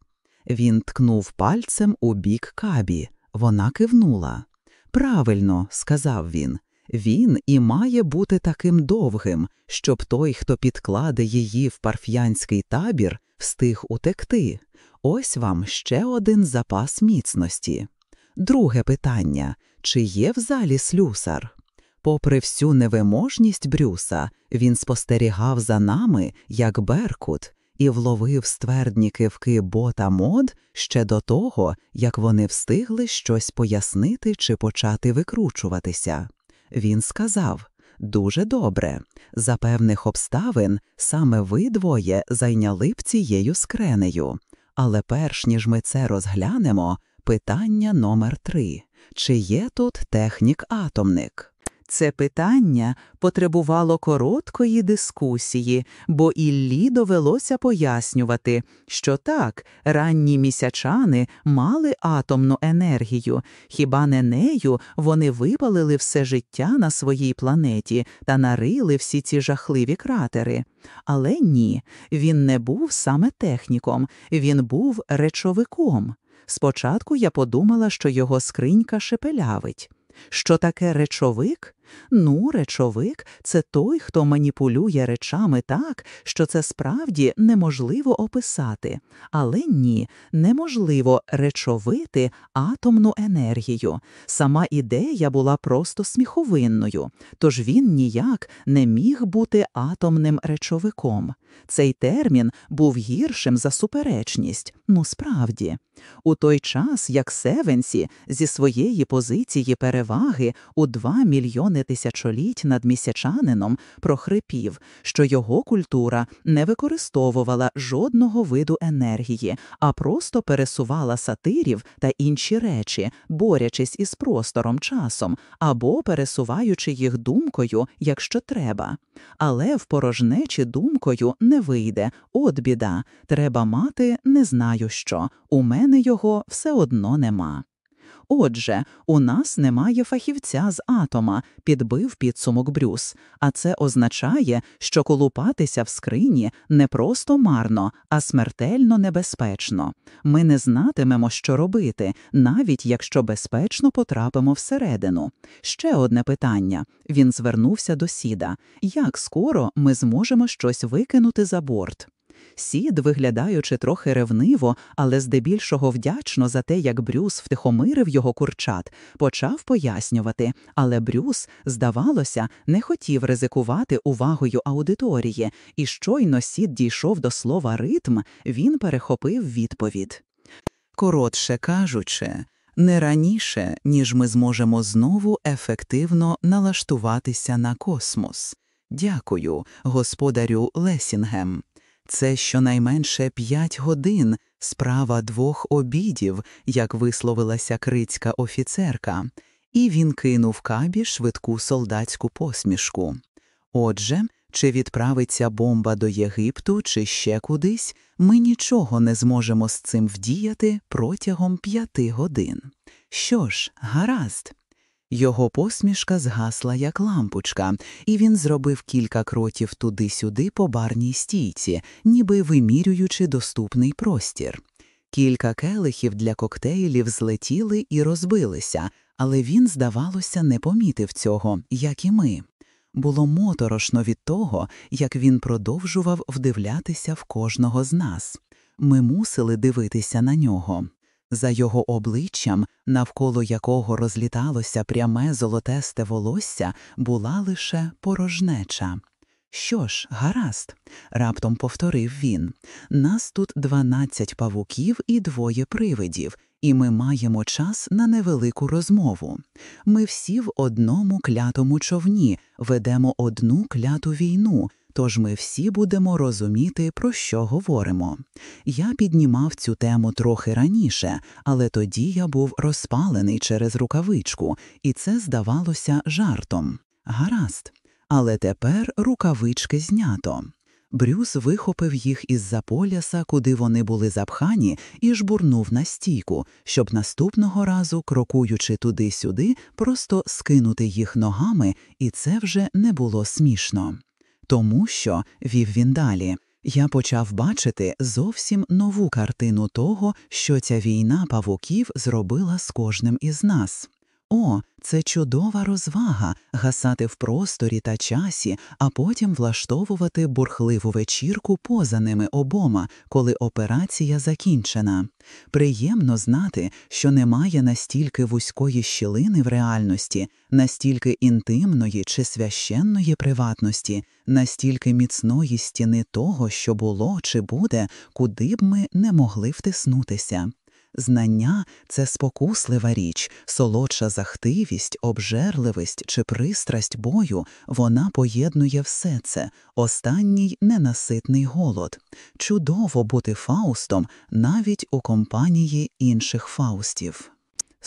Він ткнув пальцем у бік кабі. Вона кивнула. Правильно, сказав він, він і має бути таким довгим, щоб той, хто підкладе її в парф'янський табір, встиг утекти. Ось вам ще один запас міцності. Друге питання чи є в залі слюсар? Попри всю невиможність Брюса, він спостерігав за нами, як Беркут, і вловив ствердні кивки бота мод ще до того, як вони встигли щось пояснити чи почати викручуватися. Він сказав Дуже добре. За певних обставин саме ви двоє зайняли б цією скренею. Але перш ніж ми це розглянемо, питання номер три чи є тут технік-атомник? Це питання потребувало короткої дискусії, бо Іллі довелося пояснювати, що так, ранні місячани мали атомну енергію, хіба не нею вони випалили все життя на своїй планеті та нарили всі ці жахливі кратери. Але ні, він не був саме техніком, він був речовиком. Спочатку я подумала, що його скринька шепелявить. Що таке речовик? Ну, речовик це той, хто маніпулює речами так, що це справді неможливо описати. Але ні, неможливо речовити атомну енергію. Сама ідея була просто сміховинною, тож він ніяк не міг бути атомним речовиком. Цей термін був гіршим за суперечність. Ну справді, у той час як Севенсі зі своєї позиції переваги у 2 мільйони мільйони тисячоліть над місячанином прохрипів, що його культура не використовувала жодного виду енергії, а просто пересувала сатирів та інші речі, борячись із простором часом або пересуваючи їх думкою, якщо треба. Але в порожнечі думкою не вийде, от біда, треба мати не знаю що, у мене його все одно нема. Отже, у нас немає фахівця з атома, підбив підсумок Брюс, а це означає, що колупатися в скрині не просто марно, а смертельно небезпечно. Ми не знатимемо, що робити, навіть якщо безпечно потрапимо всередину. Ще одне питання він звернувся до сіда як скоро ми зможемо щось викинути за борт? Сід, виглядаючи трохи ревниво, але здебільшого вдячно за те, як Брюс втихомирив його курчат, почав пояснювати, але Брюс, здавалося, не хотів ризикувати увагою аудиторії, і щойно сід дійшов до слова ритм, він перехопив відповідь. Коротше кажучи, не раніше, ніж ми зможемо знову ефективно налаштуватися на космос. Дякую, господарю Лесінгем. Це щонайменше п'ять годин, справа двох обідів, як висловилася крицька офіцерка, і він кинув кабі швидку солдатську посмішку. Отже, чи відправиться бомба до Єгипту, чи ще кудись, ми нічого не зможемо з цим вдіяти протягом п'яти годин. Що ж, гаразд. Його посмішка згасла, як лампочка, і він зробив кілька кроків туди-сюди по барній стійці, ніби вимірюючи доступний простір. Кілька келихів для коктейлів злетіли і розбилися, але він, здавалося, не помітив цього, як і ми. Було моторошно від того, як він продовжував вдивлятися в кожного з нас. Ми мусили дивитися на нього. За його обличчям, навколо якого розліталося пряме золотесте волосся, була лише порожнеча. Що ж, гаразд, раптом повторив він. Нас тут дванадцять павуків і двоє привидів, і ми маємо час на невелику розмову. Ми всі в одному клятому човні ведемо одну кляту війну, тож ми всі будемо розуміти, про що говоримо. Я піднімав цю тему трохи раніше, але тоді я був розпалений через рукавичку, і це здавалося жартом. Гаразд. Але тепер рукавички знято. Брюс вихопив їх із за поляса, куди вони були запхані, і жбурнув на стійку, щоб наступного разу, крокуючи туди-сюди, просто скинути їх ногами, і це вже не було смішно. Тому що, вів він далі, я почав бачити зовсім нову картину того, що ця війна павуків зробила з кожним із нас. О, це чудова розвага гасати в просторі та часі, а потім влаштовувати бурхливу вечірку поза ними обома, коли операція закінчена. Приємно знати, що немає настільки вузької щілини в реальності, настільки інтимної чи священної приватності, настільки міцної стіни того, що було чи буде, куди б ми не могли втиснутися. Знання це спокуслива річ, солодша захтивість, обжерливість чи пристрасть бою, вона поєднує все це, останній ненаситний голод. Чудово бути фаустом навіть у компанії інших фаустів.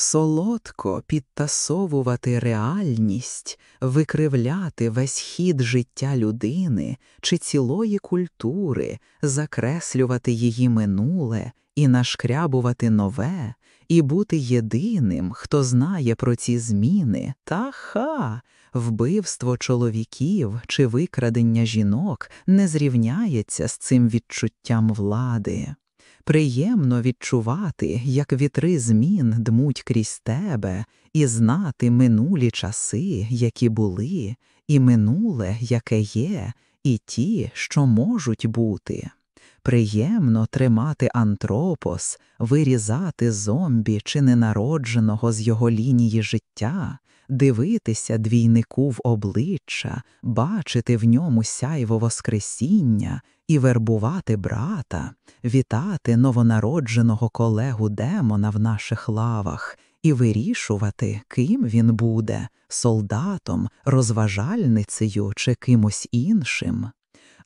Солодко підтасовувати реальність, викривляти весь хід життя людини чи цілої культури, закреслювати її минуле і нашкрябувати нове, і бути єдиним, хто знає про ці зміни, та ха, вбивство чоловіків чи викрадення жінок не зрівняється з цим відчуттям влади. Приємно відчувати, як вітри змін дмуть крізь тебе, і знати минулі часи, які були, і минуле, яке є, і ті, що можуть бути. Приємно тримати антропос, вирізати зомбі чи ненародженого з його лінії життя, дивитися двійнику в обличчя, бачити в ньому сяйво Воскресіння і вербувати брата, вітати новонародженого колегу демона в наших лавах і вирішувати, ким він буде солдатом, розважальницею чи кимось іншим.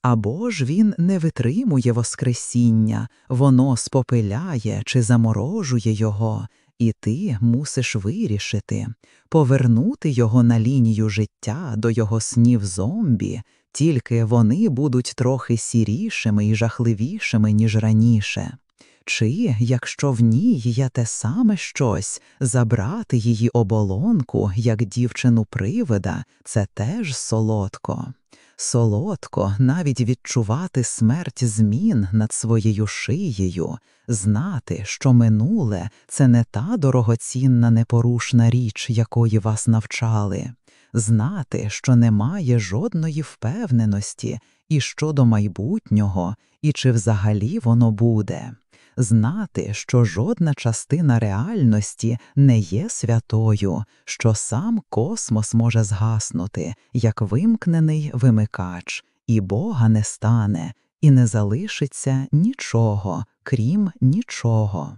Або ж він не витримує Воскресіння, воно спопиляє чи заморожує його, і ти мусиш вирішити, повернути його на лінію життя до його снів зомбі, тільки вони будуть трохи сірішими і жахливішими, ніж раніше. Чи, якщо в ній є те саме щось, забрати її оболонку, як дівчину привида, це теж солодко. Солодко навіть відчувати смерть змін над своєю шиєю, знати, що минуле це не та дорогоцінна непорушна річ, якої вас навчали, знати, що немає жодної впевненості і щодо майбутнього, і чи взагалі воно буде знати, що жодна частина реальності не є святою, що сам космос може згаснути, як вимкнений вимикач, і Бога не стане, і не залишиться нічого, крім нічого.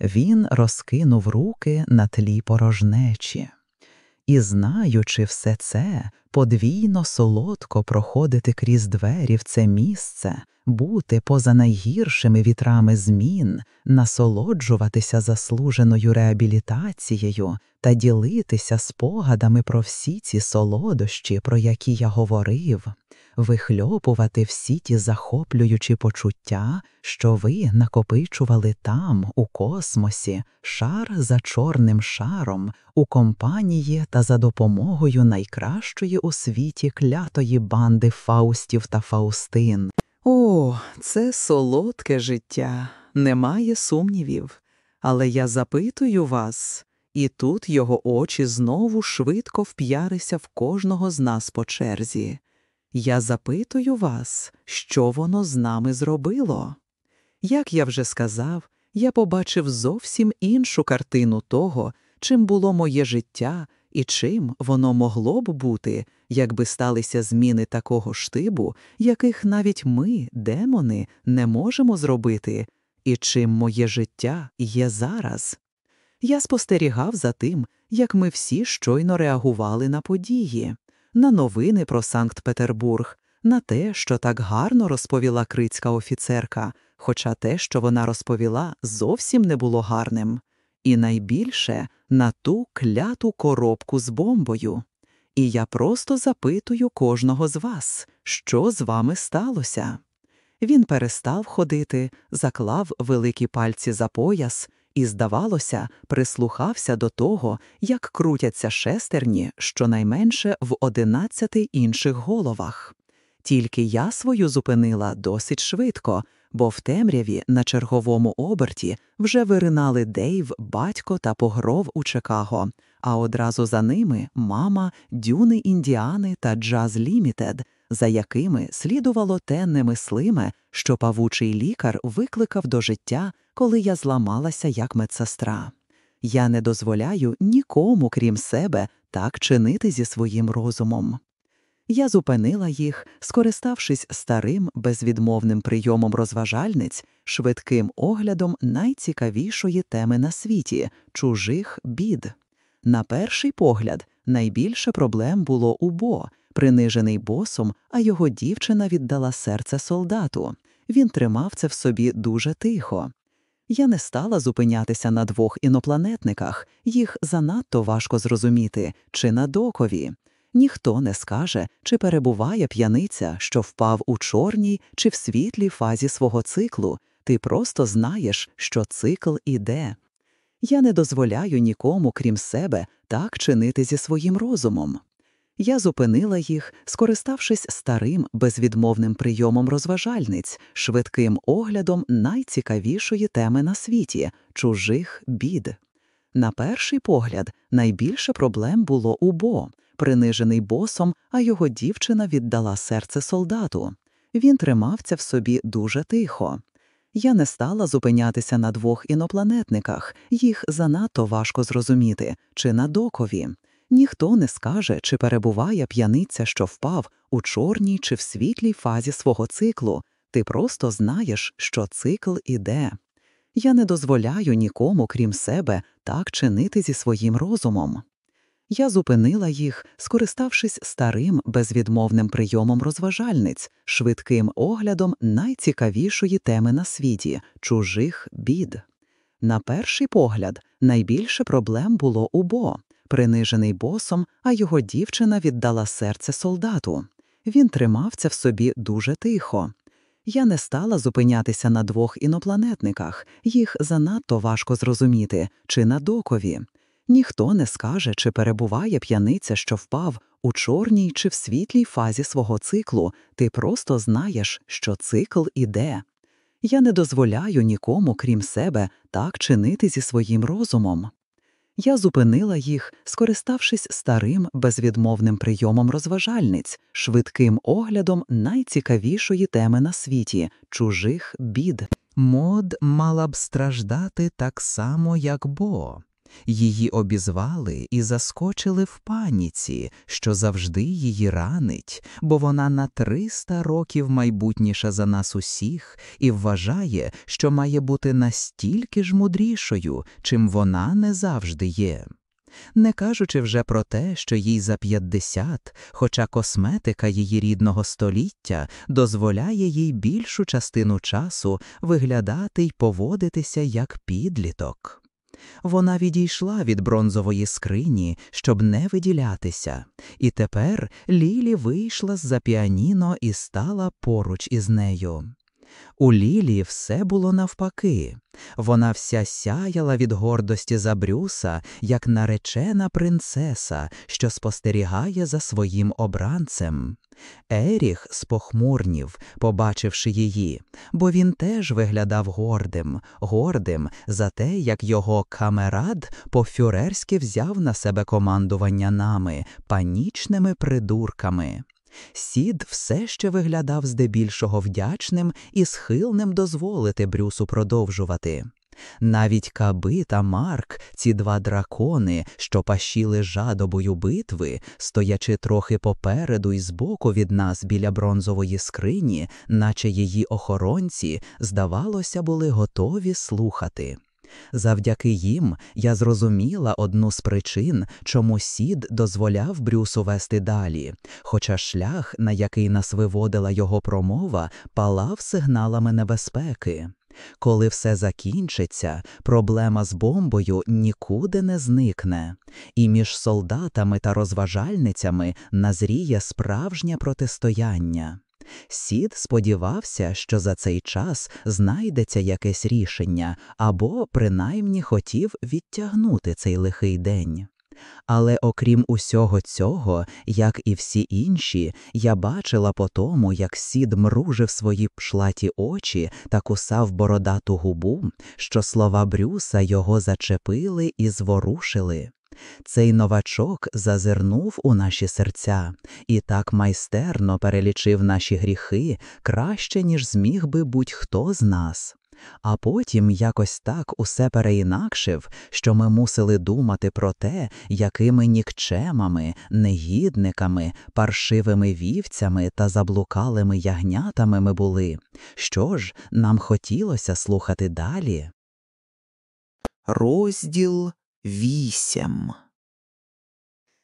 Він розкинув руки на тлі порожнечі. І, знаючи все це, подвійно солодко проходити крізь двері в це місце, бути поза найгіршими вітрами змін, насолоджуватися заслуженою реабілітацією та ділитися спогадами про всі ці солодощі, про які я говорив, вихльопувати всі ті захоплюючі почуття, що ви накопичували там, у космосі, шар за чорним шаром, у компанії та за допомогою найкращої у світі клятої банди Фаустів та Фаустин. О, це солодке життя, немає сумнівів. Але я запитую вас, і тут його очі знову швидко вп'ярися в кожного з нас по черзі. Я запитую вас, що воно з нами зробило. Як я вже сказав, я побачив зовсім іншу картину того, чим було моє життя і чим воно могло б бути, якби сталися зміни такого штибу, яких навіть ми, демони, не можемо зробити, і чим моє життя є зараз. Я спостерігав за тим, як ми всі щойно реагували на події, на новини про Санкт Петербург, на те, що так гарно розповіла крицька офіцерка, хоча те, що вона розповіла, зовсім не було гарним. І найбільше на ту кляту коробку з бомбою. І я просто запитую кожного з вас, що з вами сталося. Він перестав ходити, заклав великі пальці за пояс і, здавалося, прислухався до того, як крутяться шестерні щонайменше в одинадцяти інших головах. Тільки я свою зупинила досить швидко, бо в темряві на черговому оберті вже виринали Дейв, батько та погров у Чикаго, а одразу за ними мама, дюни індіани та джаз лімітед, за якими слідувало те немислиме, що павучий лікар викликав до життя, коли я зламалася як медсестра. Я не дозволяю нікому, крім себе, так чинити зі своїм розумом. Я зупинила їх, скориставшись старим безвідмовним прийомом розважальниць, швидким оглядом найцікавішої теми на світі чужих бід. На перший погляд, найбільше проблем було у Бо, принижений босом, а його дівчина віддала серце солдату. Він тримав це в собі дуже тихо. Я не стала зупинятися на двох інопланетниках, їх занадто важко зрозуміти, чи на докові. Ніхто не скаже, чи перебуває п'яниця, що впав у чорній чи в світлій фазі свого циклу, ти просто знаєш, що цикл іде. Я не дозволяю нікому, крім себе, так чинити зі своїм розумом. Я зупинила їх, скориставшись старим безвідмовним прийомом розважальниць, швидким оглядом найцікавішої теми на світі чужих бід. На перший погляд, найбільше проблем було у Бо принижений босом, а його дівчина віддала серце солдату. Він тримав це в собі дуже тихо. Я не стала зупинятися на двох інопланетниках, їх занадто важко зрозуміти, чи на докові. Ніхто не скаже, чи перебуває п'яниця, що впав у чорній чи в світлій фазі свого циклу. Ти просто знаєш, що цикл іде. Я не дозволяю нікому, крім себе, так чинити зі своїм розумом. Я зупинила їх, скориставшись старим безвідмовним прийомом розважальниць, швидким оглядом найцікавішої теми на світі чужих бід. На перший погляд, найбільше проблем було у Бо, принижений босом, а його дівчина віддала серце солдату. Він тримав це в собі дуже тихо. Я не стала зупинятися на двох інопланетниках, їх занадто важко зрозуміти, чи на докові. Ніхто не скаже, чи перебуває п'яниця, що впав у чорній чи в світлій фазі свого циклу, ти просто знаєш, що цикл іде. Я не дозволяю нікому, крім себе, так чинити зі своїм розумом. Я зупинила їх, скориставшись старим безвідмовним прийомом розважальниць, швидким оглядом найцікавішої теми на світі чужих бід. Мод мала б страждати так само, як Бо. Її обізвали і заскочили в паніці, що завжди її ранить, бо вона на 300 років майбутніша за нас усіх і вважає, що має бути настільки ж мудрішою, чим вона не завжди є. Не кажучи вже про те, що їй за 50, хоча косметика її рідного століття дозволяє їй більшу частину часу виглядати й поводитися як підліток. Вона відійшла від бронзової скрині, щоб не виділятися, і тепер Лілі вийшла з-за піаніно і стала поруч із нею. У Лілі все було навпаки. Вона вся сяяла від гордості за Брюса, як наречена принцеса, що спостерігає за своїм обранцем. Еріх спохмурнів, побачивши її, бо він теж виглядав гордим, гордим за те, як його камерад по-фюрерськи взяв на себе командування нами, панічними придурками. Сід все ще виглядав здебільшого вдячним і схильним дозволити Брюсу продовжувати. Навіть Каби та Марк, ці два дракони, що пащили жадобою битви, стоячи трохи попереду і збоку від нас біля бронзової скрині, наче її охоронці, здавалося, були готові слухати. Завдяки їм я зрозуміла одну з причин, чому сід дозволяв Брюсу вести далі, хоча шлях, на який нас виводила його промова, палав сигналами небезпеки. Коли все закінчиться, проблема з бомбою нікуди не зникне, і між солдатами та розважальницями назріє справжнє протистояння. Сід сподівався, що за цей час знайдеться якесь рішення, або принаймні хотів відтягнути цей лихий день. Але окрім усього цього, як і всі інші, я бачила по тому, як сід мружив свої пшлаті очі та кусав бородату губу, що слова Брюса його зачепили і зворушили. Цей новачок зазирнув у наші серця і так майстерно перелічив наші гріхи краще, ніж зміг би будь-хто з нас. А потім якось так усе переінакшив, що ми мусили думати про те, якими нікчемами, негідниками, паршивими вівцями та заблукалими ягнятами ми були. Що ж, нам хотілося слухати далі. Розділ вісім.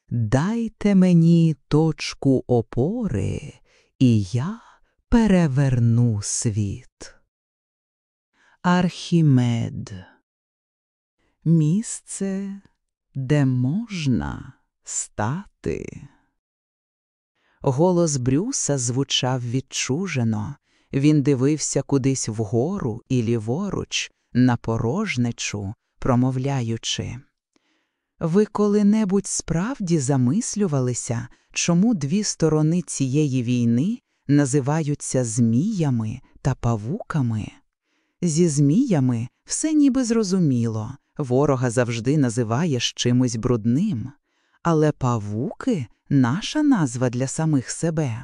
Дайте мені точку опори, і я переверну світ. Архімед Місце, де можна стати. Голос Брюса звучав відчужено. Він дивився кудись вгору і ліворуч, на порожничу, промовляючи. Ви коли-небудь справді замислювалися, чому дві сторони цієї війни називаються зміями та павуками? Зі зміями все ніби зрозуміло, ворога завжди називаєш чимось брудним, але павуки наша назва для самих себе.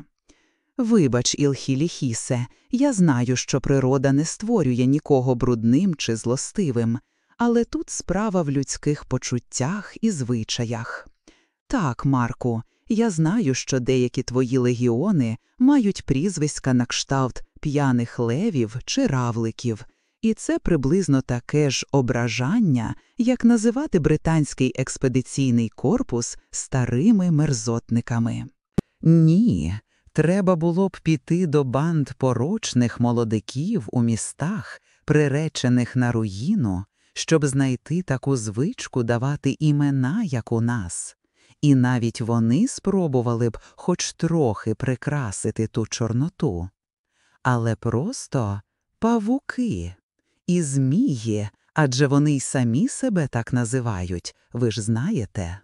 Вибач, Ілхіліхісе, я знаю, що природа не створює нікого брудним чи злостивим, але тут справа в людських почуттях і звичаях. Так, Марку, я знаю, що деякі твої легіони мають прізвиська на кшталт п'яних левів чи равликів. І це приблизно таке ж ображання, як називати британський експедиційний корпус старими мерзотниками. Ні, треба було б піти до банд порочних молодиків у містах, приречених на руїну, щоб знайти таку звичку давати імена, як у нас. І навіть вони спробували б хоч трохи прикрасити ту чорноту. Але просто павуки і змії, адже вони й самі себе так називають, ви ж знаєте.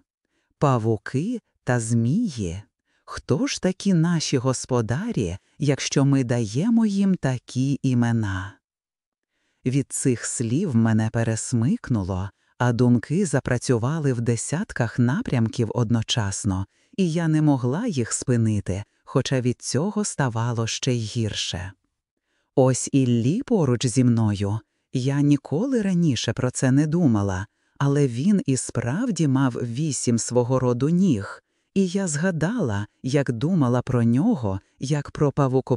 Павуки та змії. Хто ж такі наші господарі, якщо ми даємо їм такі імена? Від цих слів мене пересмикнуло, а думки запрацювали в десятках напрямків одночасно, і я не могла їх спинити, хоча від цього ставало ще й гірше. Ось Іллі поруч зі мною. Я ніколи раніше про це не думала, але він і справді мав вісім свого роду ніг, і я згадала, як думала про нього, як про павукоподібних